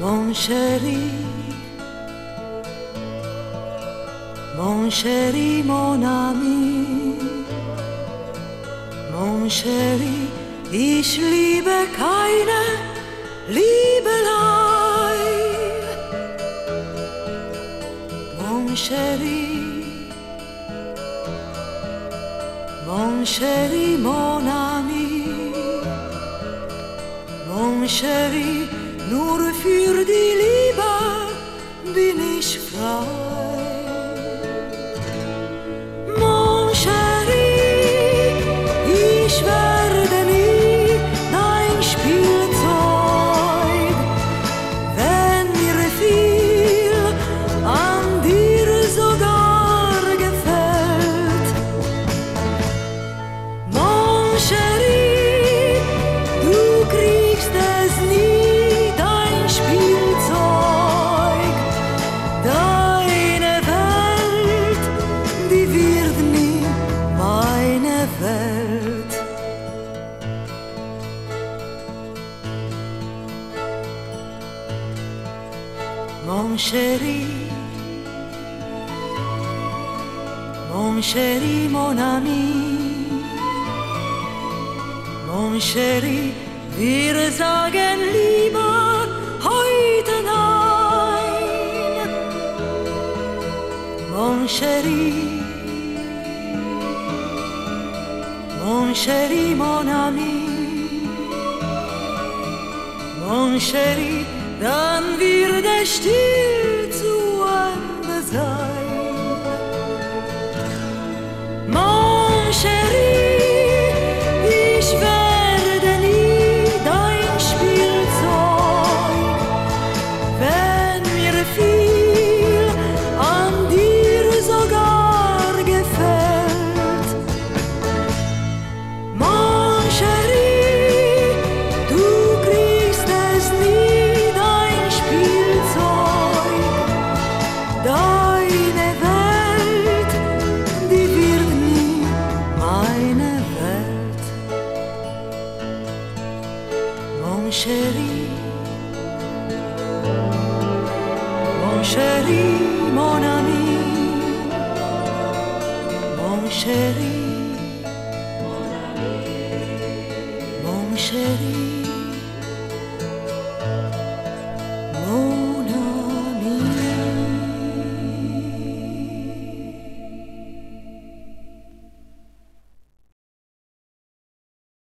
Mon chéri, mon chéri, mon ami, mon chéri, ich liebe keine Liebelei. Mon chéri, mon chéri, mon ami, mon chéri, nur für die Liebe die meine Welt. Mon chéri, mon chéri, mon ami. Mon chéri, wir sagen lieber. Mon chéri, mon chéri, mon ami. Mon chéri, dann wird es still zu Ende sein. Mon chéri, Mon chéri, mon chéri, mon ami, mon chéri, mon chéri.